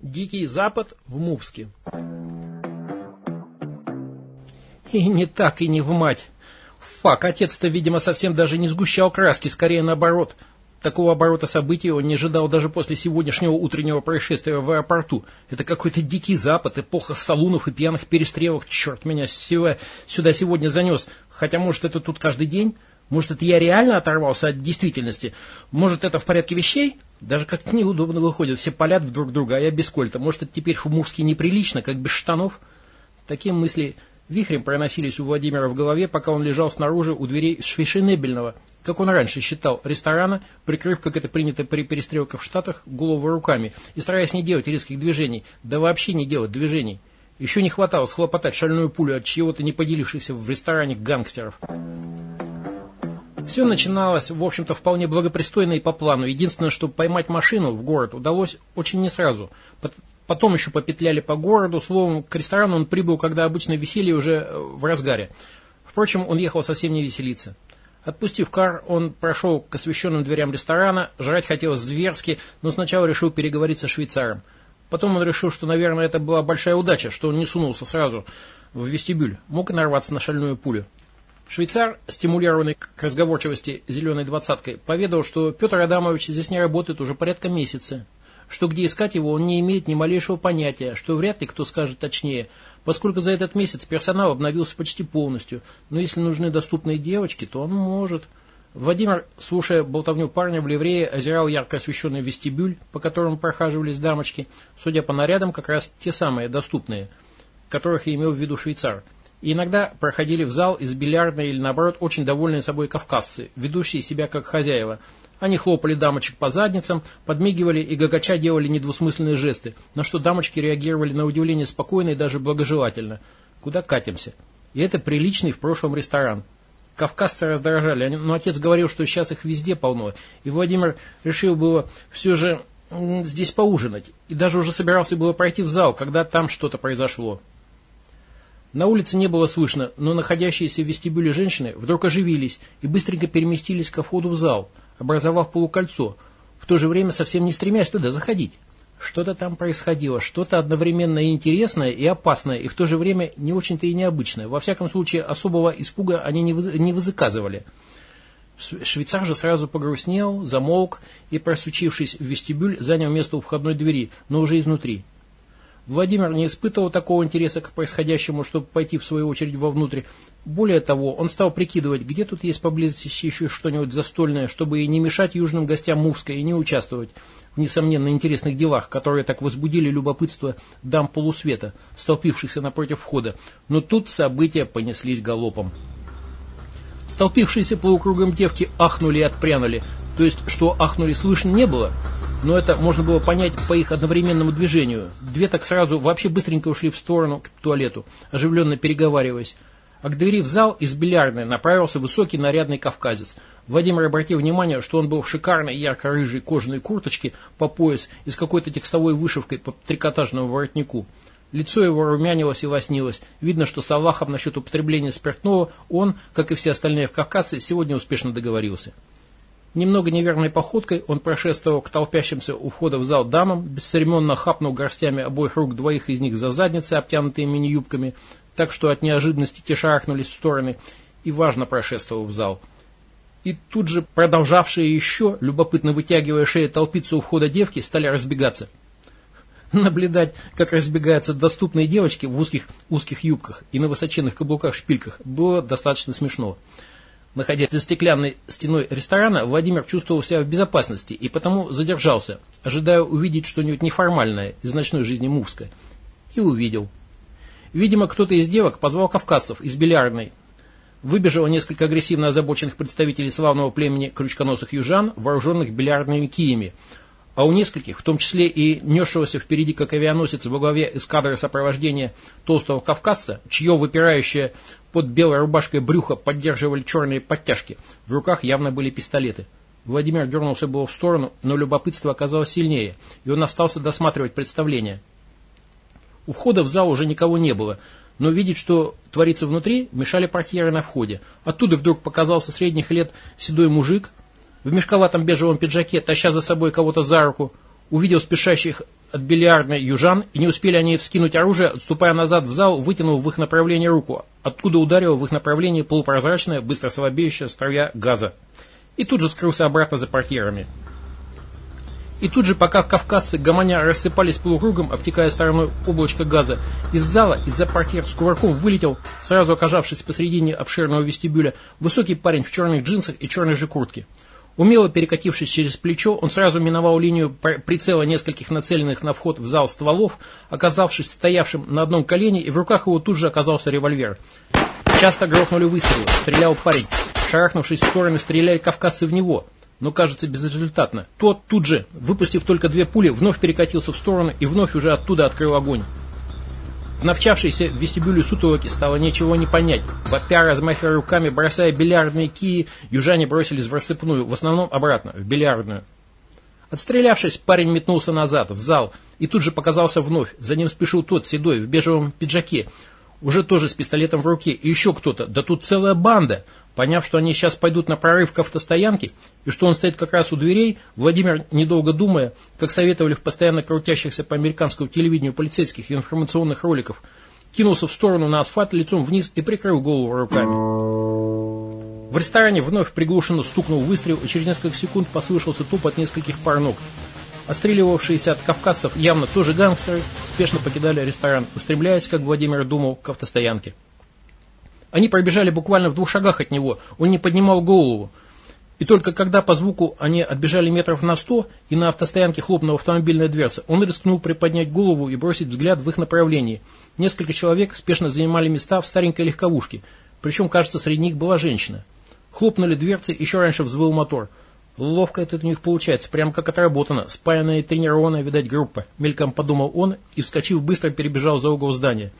Дикий Запад в Мувске. И не так, и не в мать. Фак, отец-то, видимо, совсем даже не сгущал краски, скорее наоборот. Такого оборота событий он не ожидал даже после сегодняшнего утреннего происшествия в аэропорту. Это какой-то дикий запад, эпоха салунов и пьяных перестрелок. Черт меня сюда, сюда сегодня занес. Хотя, может, это тут каждый день? Может, это я реально оторвался от действительности? Может, это в порядке вещей? Даже как-то неудобно выходит. Все палят друг друга, а я без кольта. Может, это теперь в-мужски неприлично, как без штанов? Такие мысли вихрем проносились у Владимира в голове, пока он лежал снаружи у дверей Швейшенебельного, как он раньше считал, ресторана, прикрыв, как это принято при перестрелках в Штатах, голову руками и стараясь не делать резких движений, да вообще не делать движений. Еще не хватало схлопотать шальную пулю от чего-то не поделившихся в ресторане гангстеров. Все начиналось, в общем-то, вполне благопристойно и по плану. Единственное, что поймать машину в город удалось очень не сразу. Потом еще попетляли по городу. Словом, к ресторану он прибыл, когда обычно веселье уже э, в разгаре. Впрочем, он ехал совсем не веселиться. Отпустив кар, он прошел к освещенным дверям ресторана. Жрать хотелось зверски, но сначала решил переговорить со швейцаром. Потом он решил, что, наверное, это была большая удача, что он не сунулся сразу в вестибюль. Мог и нарваться на шальную пулю. Швейцар, стимулированный к разговорчивости зеленой двадцаткой, поведал, что Петр Адамович здесь не работает уже порядка месяца, что где искать его он не имеет ни малейшего понятия, что вряд ли кто скажет точнее, поскольку за этот месяц персонал обновился почти полностью, но если нужны доступные девочки, то он может. Владимир, слушая болтовню парня в ливрее, озирал ярко освещенный вестибюль, по которому прохаживались дамочки, судя по нарядам, как раз те самые доступные, которых и имел в виду швейцар – и иногда проходили в зал из бильярдной или, наоборот, очень довольные собой кавказцы, ведущие себя как хозяева. Они хлопали дамочек по задницам, подмигивали и гагача делали недвусмысленные жесты, на что дамочки реагировали на удивление спокойно и даже благожелательно. Куда катимся? И это приличный в прошлом ресторан. Кавказцы раздражали, но отец говорил, что сейчас их везде полно, и Владимир решил было все же здесь поужинать, и даже уже собирался было пройти в зал, когда там что-то произошло. На улице не было слышно, но находящиеся в вестибюле женщины вдруг оживились и быстренько переместились ко входу в зал, образовав полукольцо, в то же время совсем не стремясь туда заходить. Что-то там происходило, что-то одновременно интересное, и опасное, и в то же время не очень-то и необычное. Во всяком случае, особого испуга они не, вы, не вызыказывали. Швейцар же сразу погрустнел, замолк и, просучившись в вестибюль, занял место у входной двери, но уже изнутри. Владимир не испытывал такого интереса к происходящему, чтобы пойти в свою очередь вовнутрь. Более того, он стал прикидывать, где тут есть поблизости еще что-нибудь застольное, чтобы и не мешать южным гостям Мувска и не участвовать в несомненно интересных делах, которые так возбудили любопытство дам полусвета, столпившихся напротив входа. Но тут события понеслись галопом. Столпившиеся полукругом девки ахнули и отпрянули. То есть, что ахнули слышно не было – но это можно было понять по их одновременному движению. Две так сразу вообще быстренько ушли в сторону к туалету, оживленно переговариваясь. А к двери в зал из бильярдной направился высокий нарядный кавказец. Владимир обратил внимание, что он был в шикарной ярко-рыжей кожаной курточке по пояс и с какой-то текстовой вышивкой по трикотажному воротнику. Лицо его румянилось и лоснилось. Видно, что с Аллахом насчет употребления спиртного он, как и все остальные в Кавказе, сегодня успешно договорился. Немного неверной походкой он прошествовал к толпящимся у входа в зал дамам, бесцеремонно хапнул горстями обоих рук двоих из них за задницы, обтянутые мини-юбками, так что от неожиданности те шарахнулись в стороны, и важно прошествовал в зал. И тут же продолжавшие еще, любопытно вытягивая шею толпиться у входа девки, стали разбегаться. Наблюдать, как разбегаются доступные девочки в узких, узких юбках и на высоченных каблуках-шпильках, было достаточно смешно. Находясь за стеклянной стеной ресторана, Владимир чувствовал себя в безопасности и потому задержался, ожидая увидеть что-нибудь неформальное из ночной жизни Мувска. И увидел. Видимо, кто-то из девок позвал кавказцев из бильярдной. Выбежало несколько агрессивно озабоченных представителей славного племени крючконосых южан, вооруженных бильярдными киями, а у нескольких, в том числе и несшегося впереди как авианосец во главе эскадры сопровождения толстого кавказца, чье выпирающее под белой рубашкой брюха поддерживали черные подтяжки, в руках явно были пистолеты. Владимир дернулся было в сторону, но любопытство оказалось сильнее, и он остался досматривать представление. У входа в зал уже никого не было, но видеть, что творится внутри, мешали портьеры на входе. Оттуда вдруг показался средних лет седой мужик, в мешковатом бежевом пиджаке, таща за собой кого-то за руку, увидел спешащих от бильярдной южан, и не успели они вскинуть оружие, отступая назад в зал, вытянув в их направлении руку, откуда ударила в их направлении полупрозрачная, быстро слабеющая струя газа. И тут же скрылся обратно за портьерами. И тут же, пока кавказцы гомоня рассыпались полукругом, обтекая стороной облачко газа, из зала, из-за портьер с кувырком вылетел, сразу оказавшись посредине обширного вестибюля, высокий парень в черных джинсах и черной же куртке. Умело перекатившись через плечо, он сразу миновал линию прицела нескольких нацеленных на вход в зал стволов, оказавшись стоявшим на одном колене, и в руках его тут же оказался револьвер. Часто грохнули выстрелы, стрелял парень. Шарахнувшись в стороны, стреляли кавказцы в него – но кажется безрезультатно. Тот тут же, выпустив только две пули, вновь перекатился в сторону и вновь уже оттуда открыл огонь. Навчавшейся в вестибюле сутолоки стало ничего не понять. Вопя, размахивая руками, бросая бильярдные кии, южане бросились в рассыпную, в основном обратно, в бильярдную. Отстрелявшись, парень метнулся назад, в зал, и тут же показался вновь. За ним спешил тот, седой, в бежевом пиджаке, уже тоже с пистолетом в руке, и еще кто-то, да тут целая банда – Поняв, что они сейчас пойдут на прорыв к автостоянке, и что он стоит как раз у дверей, Владимир, недолго думая, как советовали в постоянно крутящихся по американскому телевидению полицейских и информационных роликов, кинулся в сторону на асфальт лицом вниз и прикрыл голову руками. В ресторане вновь приглушенно стукнул выстрел, и через несколько секунд послышался топот нескольких пар ног. Остреливавшиеся от кавказцев явно тоже гангстеры спешно покидали ресторан, устремляясь, как Владимир думал, к автостоянке. Они пробежали буквально в двух шагах от него, он не поднимал голову. И только когда по звуку они отбежали метров на сто, и на автостоянке хлопнула автомобильная дверца, он рискнул приподнять голову и бросить взгляд в их направлении. Несколько человек спешно занимали места в старенькой легковушке, причем, кажется, среди них была женщина. Хлопнули дверцы, еще раньше взвыл мотор. Ловко это у них получается, прямо как отработано, спаянная и тренированная, видать, группа. Мельком подумал он и, вскочив, быстро перебежал за угол здания.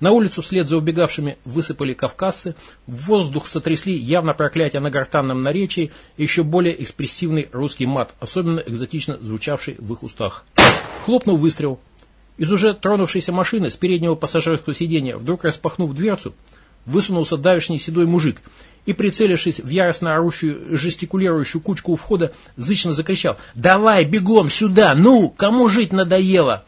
На улицу вслед за убегавшими высыпали кавказцы, в воздух сотрясли явно проклятие на гортанном наречии и еще более экспрессивный русский мат, особенно экзотично звучавший в их устах. Хлопнул выстрел. Из уже тронувшейся машины с переднего пассажирского сиденья, вдруг распахнув дверцу, высунулся давешний седой мужик и, прицелившись в яростно орущую, жестикулирующую кучку у входа, зычно закричал «Давай, бегом сюда! Ну, кому жить надоело?»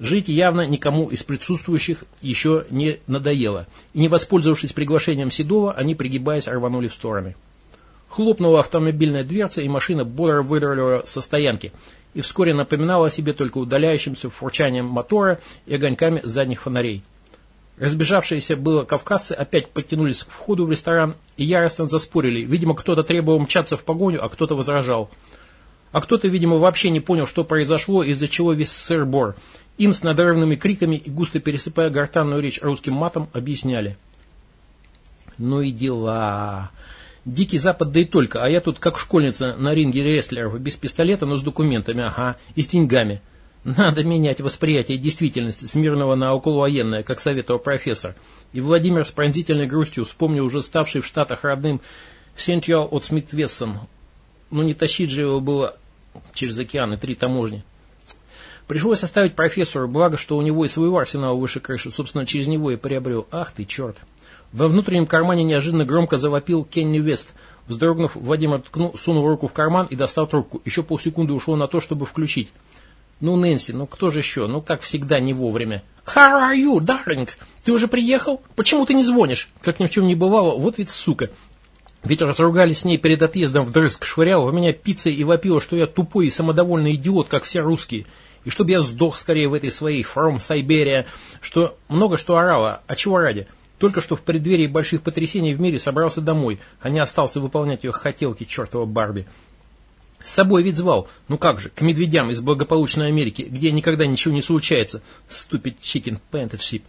Жить явно никому из присутствующих еще не надоело, и не воспользовавшись приглашением Седова, они, пригибаясь, рванули в стороны. Хлопнула автомобильная дверца, и машина бодро выдралила со стоянки, и вскоре напоминала о себе только удаляющимся фурчанием мотора и огоньками задних фонарей. Разбежавшиеся было кавказцы опять подтянулись к входу в ресторан и яростно заспорили. Видимо, кто-то требовал мчаться в погоню, а кто-то возражал. А кто-то, видимо, вообще не понял, что произошло, из-за чего весь сыр-бор – им с надрывными криками и густо пересыпая гортанную речь русским матом объясняли. Ну и дела. Дикий Запад, да и только, а я тут как школьница на ринге рестлеров, без пистолета, но с документами, ага, и с деньгами. Надо менять восприятие действительности с мирного на околовоенное, как советовал профессор. И Владимир с пронзительной грустью вспомнил уже ставший в Штатах родным Сентюал от Смит Вессон. Ну не тащить же его было через океаны три таможни. Пришлось оставить профессору, благо, что у него и своего арсенала выше крыши, собственно, через него и приобрел. Ах ты, черт. Во внутреннем кармане неожиданно громко завопил Кенни Вест. Вздрогнув, Владимир ткнул, сунул руку в карман и достал трубку. Еще полсекунды ушло на то, чтобы включить. Ну, Нэнси, ну кто же еще? Ну, как всегда, не вовремя. How are you, darling? Ты уже приехал? Почему ты не звонишь? Как ни в чем не бывало, вот ведь сука. Ведь разругались с ней перед отъездом вдрызг, швырял в меня пиццей и вопила, что я тупой и самодовольный идиот, как все русские и чтобы я сдох скорее в этой своей From Siberia, что много что орала, а чего ради? Только что в преддверии больших потрясений в мире собрался домой, а не остался выполнять ее хотелки чертова Барби. С собой ведь звал, ну как же, к медведям из благополучной Америки, где никогда ничего не случается. Stupid chicken painted.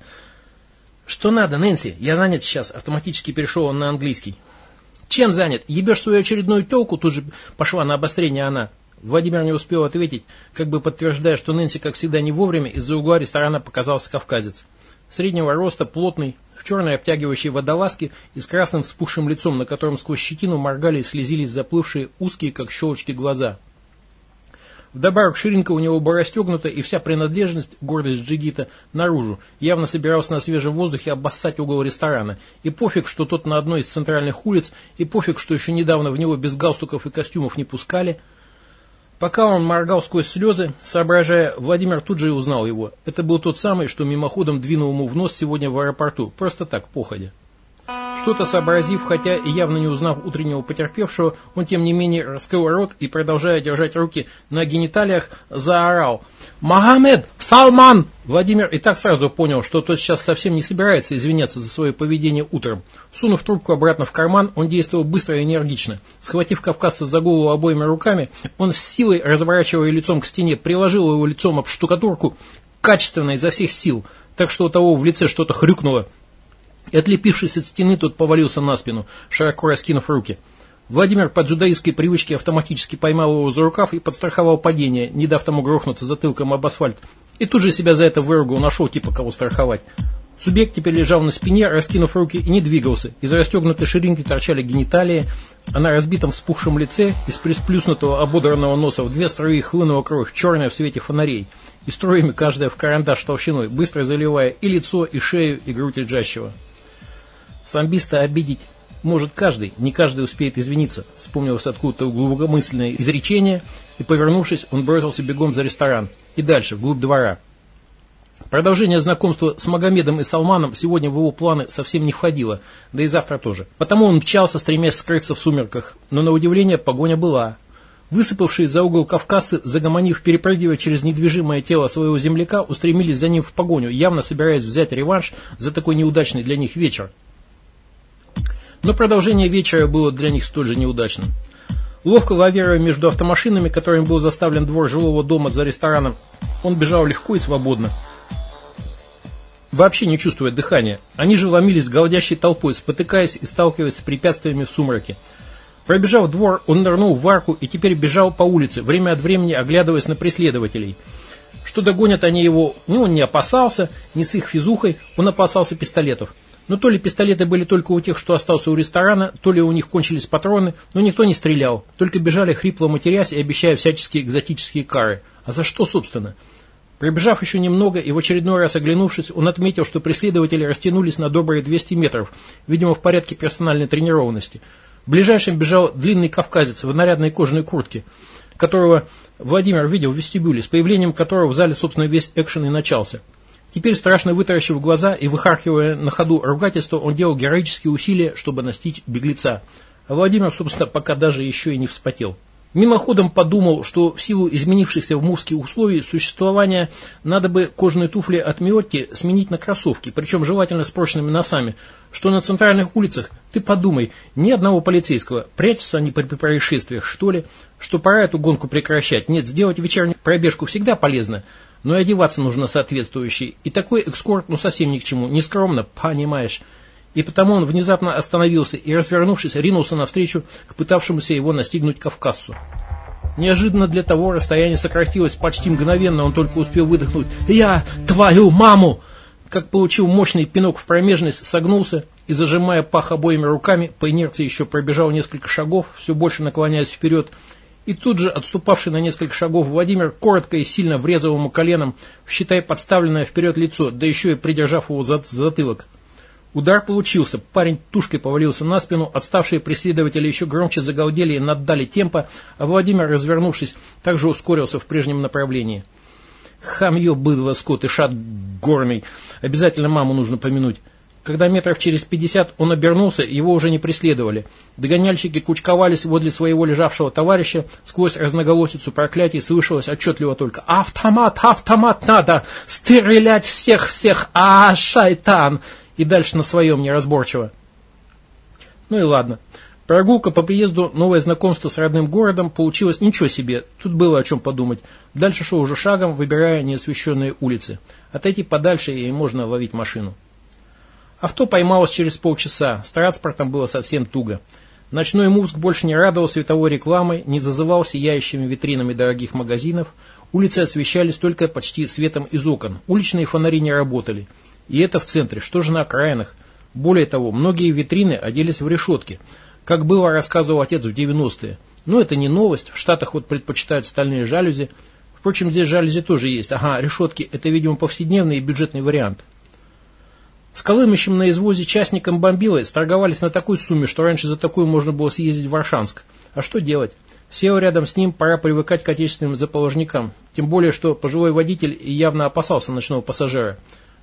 Что надо, Нэнси? Я занят сейчас, автоматически перешел он на английский. Чем занят? Ебешь свою очередную телку? Тут же пошла на обострение она. Владимир не успел ответить, как бы подтверждая, что Нэнси, как всегда, не вовремя, из-за угла ресторана показался кавказец. Среднего роста, плотный, в черной обтягивающей водолазке и с красным вспухшим лицом, на котором сквозь щетину моргали и слезились заплывшие узкие, как щелочки, глаза. Вдобавок ширинка у него была расстегнута, и вся принадлежность, гордость джигита, наружу. Явно собирался на свежем воздухе обоссать угол ресторана. И пофиг, что тот на одной из центральных улиц, и пофиг, что еще недавно в него без галстуков и костюмов не пускали – Пока он моргал сквозь слезы, соображая, Владимир тут же и узнал его. Это был тот самый, что мимоходом двинул ему в нос сегодня в аэропорту. Просто так, походя. Что-то сообразив, хотя и явно не узнав утреннего потерпевшего, он тем не менее раскрыл рот и, продолжая держать руки на гениталиях, заорал «Магомед! Салман!» Владимир и так сразу понял, что тот сейчас совсем не собирается извиняться за свое поведение утром. Сунув трубку обратно в карман, он действовал быстро и энергично. Схватив кавказца за голову обоими руками, он с силой, разворачивая лицом к стене, приложил его лицом об штукатурку, качественно изо всех сил, так что у того в лице что-то хрюкнуло, и отлепившись от стены, тот повалился на спину, широко раскинув руки. Владимир по дзюдоистской привычке автоматически поймал его за рукав и подстраховал падение, не дав тому грохнуться затылком об асфальт. И тут же себя за это выругал, нашел типа кого страховать. Субъект теперь лежал на спине, раскинув руки и не двигался. Из расстегнутой ширинки торчали гениталии, а на разбитом вспухшем лице из присплюснутого ободранного носа в две струи хлынула кровь, черная в свете фонарей, и струями каждая в карандаш толщиной, быстро заливая и лицо, и шею, и грудь лежащего. Самбиста обидеть может каждый, не каждый успеет извиниться. Вспомнилось откуда-то глубокомысленное изречение, и, повернувшись, он бросился бегом за ресторан и дальше, вглубь двора. Продолжение знакомства с Магомедом и Салманом сегодня в его планы совсем не входило, да и завтра тоже. Потому он мчался, стремясь скрыться в сумерках, но на удивление погоня была. Высыпавшие за угол Кавказцы, загомонив, перепрыгивая через недвижимое тело своего земляка, устремились за ним в погоню, явно собираясь взять реванш за такой неудачный для них вечер. Но продолжение вечера было для них столь же неудачным. Ловко лавируя между автомашинами, которыми был заставлен двор жилого дома за рестораном, он бежал легко и свободно. Вообще не чувствуя дыхания. Они же ломились голодящей толпой, спотыкаясь и сталкиваясь с препятствиями в сумраке. Пробежав двор, он нырнул в арку и теперь бежал по улице, время от времени оглядываясь на преследователей. Что догонят они его, ну, он не опасался, ни с их физухой, он опасался пистолетов. Но то ли пистолеты были только у тех, что остался у ресторана, то ли у них кончились патроны, но никто не стрелял, только бежали хрипло матерясь и обещая всяческие экзотические кары. А за что, собственно? Прибежав еще немного и в очередной раз оглянувшись, он отметил, что преследователи растянулись на добрые 200 метров, видимо, в порядке персональной тренированности. Ближайшим бежал длинный кавказец в нарядной кожаной куртке, которого Владимир видел в вестибюле, с появлением которого в зале, собственно, весь экшен и начался. Теперь, страшно вытаращив глаза и выхаркивая на ходу ругательство, он делал героические усилия, чтобы настичь беглеца. А Владимир, собственно, пока даже еще и не вспотел. Мимоходом подумал, что в силу изменившихся в Мувске условий существования надо бы кожаные туфли от Миотти сменить на кроссовки, причем желательно с прочными носами, что на центральных улицах, ты подумай, ни одного полицейского, прячутся они при происшествиях, что ли, что пора эту гонку прекращать. Нет, сделать вечернюю пробежку всегда полезно, но и одеваться нужно соответствующий. И такой экскорт ну совсем ни к чему, нескромно, понимаешь. И потому он внезапно остановился и, развернувшись, ринулся навстречу к пытавшемуся его настигнуть Кавказцу. Неожиданно для того расстояние сократилось почти мгновенно, он только успел выдохнуть «Я твою маму!» Как получил мощный пинок в промежность, согнулся и, зажимая пах обоими руками, по инерции еще пробежал несколько шагов, все больше наклоняясь вперед, и тут же отступавший на несколько шагов Владимир коротко и сильно врезал ему коленом, считай подставленное вперед лицо, да еще и придержав его за затылок. Удар получился, парень тушкой повалился на спину, отставшие преследователи еще громче загалдели и наддали темпа, а Владимир, развернувшись, также ускорился в прежнем направлении. Хамье, быдло, скот и шат горный. Обязательно маму нужно помянуть. Когда метров через пятьдесят он обернулся, его уже не преследовали. Догоняльщики кучковались возле своего лежавшего товарища, сквозь разноголосицу проклятий слышалось отчетливо только «Автомат, автомат надо! Стрелять всех-всех! А, шайтан!» И дальше на своем неразборчиво. Ну и ладно. Прогулка по приезду, новое знакомство с родным городом получилось ничего себе, тут было о чем подумать. Дальше шел уже шагом, выбирая неосвещенные улицы. Отойти подальше и можно ловить машину. Авто поймалось через полчаса, с транспортом было совсем туго. Ночной Мувск больше не радовал световой рекламой, не зазывал сияющими витринами дорогих магазинов, улицы освещались только почти светом из окон, уличные фонари не работали. И это в центре, что же на окраинах? Более того, многие витрины оделись в решетки, как было рассказывал отец в 90-е. Но это не новость, в Штатах вот предпочитают стальные жалюзи. Впрочем, здесь жалюзи тоже есть. Ага, решетки – это, видимо, повседневный и бюджетный вариант. С Колымыщем на извозе частником бомбилой сторговались на такой сумме, что раньше за такую можно было съездить в Варшанск. А что делать? Сел рядом с ним, пора привыкать к отечественным заположникам. Тем более, что пожилой водитель явно опасался ночного пассажира.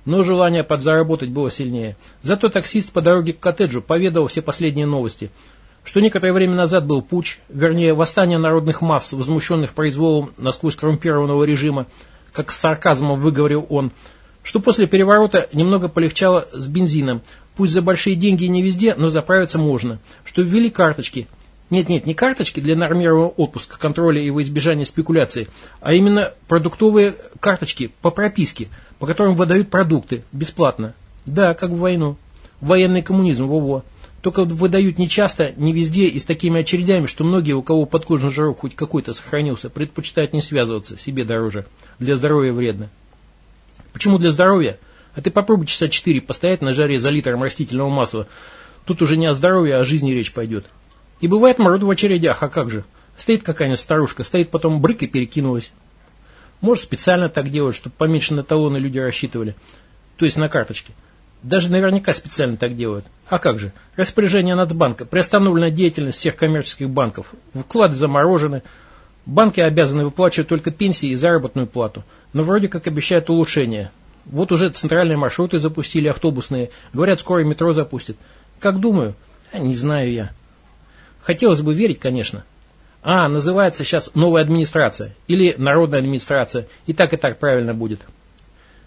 Но желание подзаработать было сильнее. Зато таксист по дороге к коттеджу поведал все последние новости. Что некоторое время назад был путь, вернее, восстание народных масс, возмущенных произволом насквозь коррумпированного режима, как с сарказмом выговорил он, что после переворота немного полегчало с бензином, пусть за большие деньги не везде, но заправиться можно, что ввели карточки. Нет-нет, не карточки для нормированного отпуска, контроля и во избежания спекуляций, а именно продуктовые карточки по прописке, по которым выдают продукты бесплатно. Да, как в войну. Военный коммунизм, во-во. Только выдают не часто, не везде и с такими очередями, что многие, у кого подкожный жирок хоть какой-то сохранился, предпочитают не связываться, себе дороже. Для здоровья вредно. Почему для здоровья? А ты попробуй часа четыре постоять на жаре за литром растительного масла. Тут уже не о здоровье, а о жизни речь пойдет. И бывает мород в очередях, а как же? Стоит какая-нибудь старушка, стоит потом брык и перекинулась. Может, специально так делают, чтобы поменьше на талоны люди рассчитывали. То есть на карточке. Даже наверняка специально так делают. А как же? Распоряжение Нацбанка. Приостановлена деятельность всех коммерческих банков. Вклады заморожены. Банки обязаны выплачивать только пенсии и заработную плату. Но вроде как обещают улучшение. Вот уже центральные маршруты запустили, автобусные. Говорят, скоро метро запустят. Как думаю? А не знаю я. Хотелось бы верить, конечно. А, называется сейчас новая администрация. Или народная администрация. И так, и так правильно будет.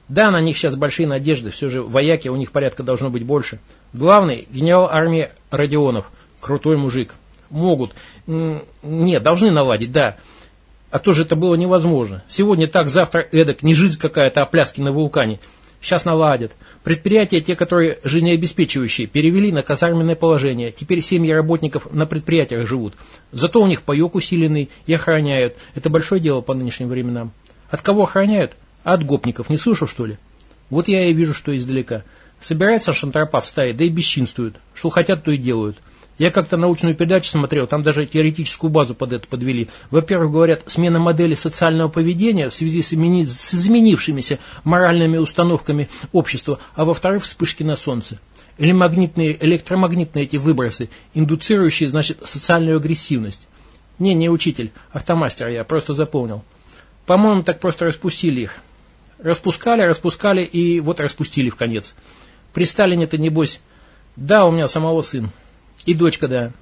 Да, на них сейчас большие надежды, все же вояки у них порядка должно быть больше. Главный генерал армии Родионов, крутой мужик. Могут, нет, должны наладить, да. А то же это было невозможно. Сегодня так, завтра эдак, не жизнь какая-то, а пляски на вулкане. Сейчас наладят. Предприятия, те, которые жизнеобеспечивающие, перевели на казарменное положение. Теперь семьи работников на предприятиях живут. Зато у них паек усиленный и охраняют. Это большое дело по нынешним временам. От кого охраняют? от гопников не слышал, что ли? Вот я и вижу, что издалека. Собирается шантропа в стае, да и бесчинствуют. Что хотят, то и делают. Я как-то научную передачу смотрел, там даже теоретическую базу под это подвели. Во-первых, говорят, смена модели социального поведения в связи с, имени... с изменившимися моральными установками общества, а во-вторых, вспышки на солнце. Или магнитные, электромагнитные эти выбросы, индуцирующие, значит, социальную агрессивность. Не, не учитель, автомастер я, просто заполнил. По-моему, так просто распустили их. Распускали, распускали и вот распустили в конец. При Сталине-то, небось, да, у меня самого сын. И дочка, да.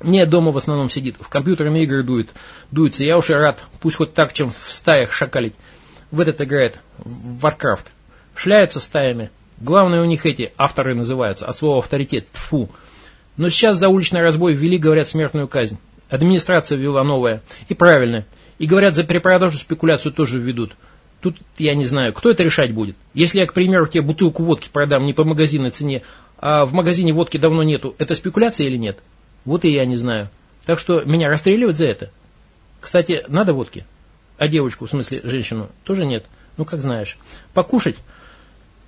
Не, дома в основном сидит, в компьютерные игры дует, дуется. Я уж и рад, пусть хоть так, чем в стаях шакалить. В этот играет, в Warcraft. Шляются стаями. Главное у них эти авторы называются, от слова авторитет, тфу. Но сейчас за уличный разбой ввели, говорят, смертную казнь. Администрация ввела новая. И правильно. И говорят, за перепродажу спекуляцию тоже введут. Тут я не знаю, кто это решать будет. Если я, к примеру, тебе бутылку водки продам не по магазинной цене, а в магазине водки давно нету, это спекуляция или нет? Вот и я не знаю. Так что меня расстреливать за это? Кстати, надо водки? А девочку, в смысле женщину, тоже нет? Ну, как знаешь. Покушать?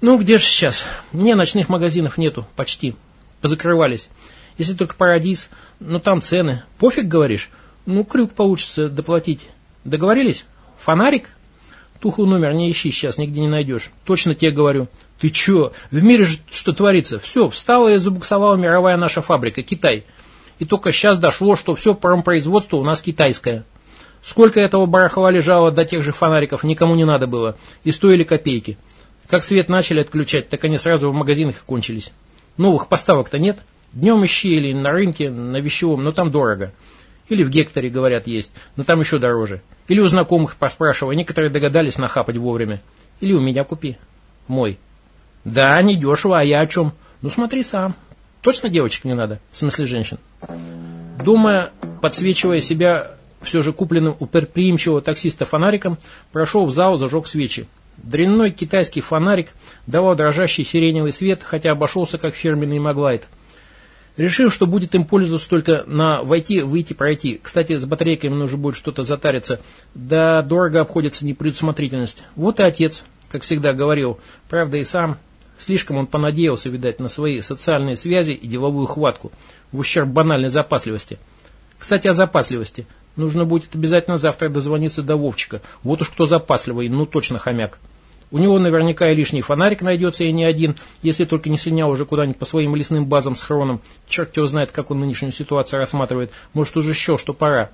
Ну, где же сейчас? Мне ночных магазинов нету, почти. Позакрывались. Если только парадис, но там цены. Пофиг, говоришь? Ну, крюк получится доплатить. Договорились? Фонарик? Туху номер не ищи, сейчас нигде не найдешь. Точно тебе говорю. Ты че? В мире же что творится? Все, встала и забуксовала мировая наша фабрика, Китай. И только сейчас дошло, что все промпроизводство у нас китайское. Сколько этого барахла лежало до тех же фонариков, никому не надо было. И стоили копейки. Как свет начали отключать, так они сразу в магазинах и кончились. Новых поставок-то нет. Днем ищи или на рынке, на вещевом, но там дорого. Или в гекторе, говорят, есть, но там еще дороже. Или у знакомых поспрашивай, некоторые догадались нахапать вовремя. Или у меня купи. Мой. Да, не дешево, а я о чем? Ну смотри сам. Точно девочек не надо? В смысле женщин? Думая, подсвечивая себя все же купленным у предприимчивого таксиста фонариком, прошел в зал, зажег свечи. Дрянной китайский фонарик давал дрожащий сиреневый свет, хотя обошелся как фирменный маглайт – Решил, что будет им пользоваться только на войти, выйти, пройти. Кстати, с батарейками нужно будет что-то затариться. Да дорого обходится непредусмотрительность. Вот и отец, как всегда говорил. Правда и сам. Слишком он понадеялся, видать, на свои социальные связи и деловую хватку. В ущерб банальной запасливости. Кстати, о запасливости. Нужно будет обязательно завтра дозвониться до Вовчика. Вот уж кто запасливый, ну точно хомяк. У него наверняка и лишний фонарик найдется, и не один, если только не слинял уже куда-нибудь по своим лесным базам с хроном. Черт его знает, как он нынешнюю ситуацию рассматривает. Может, уже еще, что пора.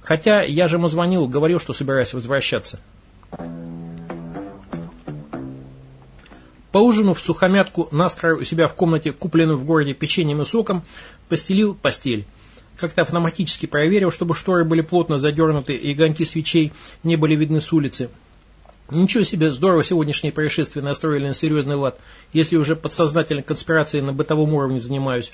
Хотя я же ему звонил, говорил, что собираюсь возвращаться. Поужинав сухомятку, наскоро у себя в комнате, купленным в городе печеньем и соком, постелил постель. Как-то автоматически проверил, чтобы шторы были плотно задернуты и огоньки свечей не были видны с улицы. Ничего себе, здорово сегодняшние происшествия настроили на серьезный лад, если уже подсознательной конспирацией на бытовом уровне занимаюсь.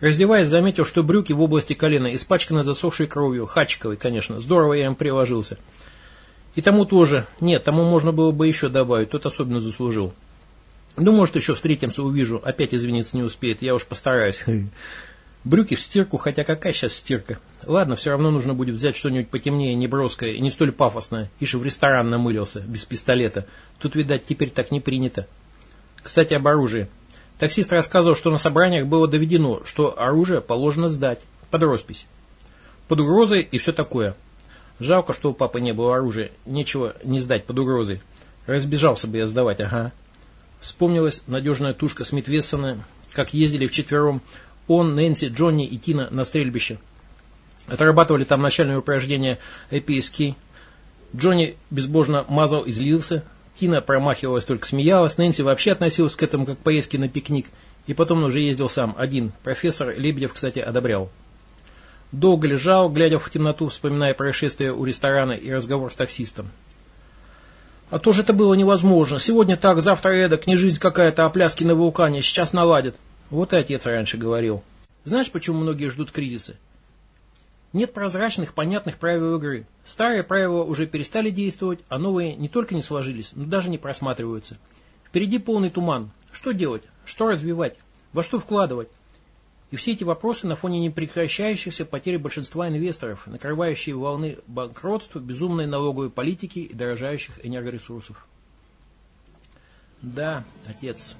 Раздеваясь, заметил, что брюки в области колена испачканы засохшей кровью, хачиковой, конечно, здорово я им приложился. И тому тоже, нет, тому можно было бы еще добавить, тот особенно заслужил. Ну, может, еще встретимся, увижу, опять извиниться не успеет, я уж постараюсь. Брюки в стирку, хотя какая сейчас стирка? Ладно, все равно нужно будет взять что-нибудь потемнее, неброское и не столь пафосное. Ишь в ресторан намылился, без пистолета. Тут, видать, теперь так не принято. Кстати, об оружии. Таксист рассказывал, что на собраниях было доведено, что оружие положено сдать, под роспись. Под угрозой и все такое. Жалко, что у папы не было оружия, нечего не сдать под угрозой. Разбежался бы я сдавать, ага. Вспомнилась надежная тушка Смит Вессона, как ездили вчетвером он, Нэнси, Джонни и Тина на стрельбище. Отрабатывали там начальное упражнение APSK. Джонни безбожно мазал и злился. Тина промахивалась, только смеялась. Нэнси вообще относилась к этому как к поездке на пикник. И потом он уже ездил сам, один. Профессор Лебедев, кстати, одобрял. Долго лежал, глядя в темноту, вспоминая происшествие у ресторана и разговор с таксистом. А то же это было невозможно. Сегодня так, завтра эдак, не жизнь какая-то, а пляски на вулкане. Сейчас наладят. Вот и отец раньше говорил. Знаешь, почему многие ждут кризиса? Нет прозрачных, понятных правил игры. Старые правила уже перестали действовать, а новые не только не сложились, но даже не просматриваются. Впереди полный туман. Что делать? Что развивать? Во что вкладывать? И все эти вопросы на фоне непрекращающихся потери большинства инвесторов, накрывающие волны банкротства, безумной налоговой политики и дорожающих энергоресурсов. Да, отец.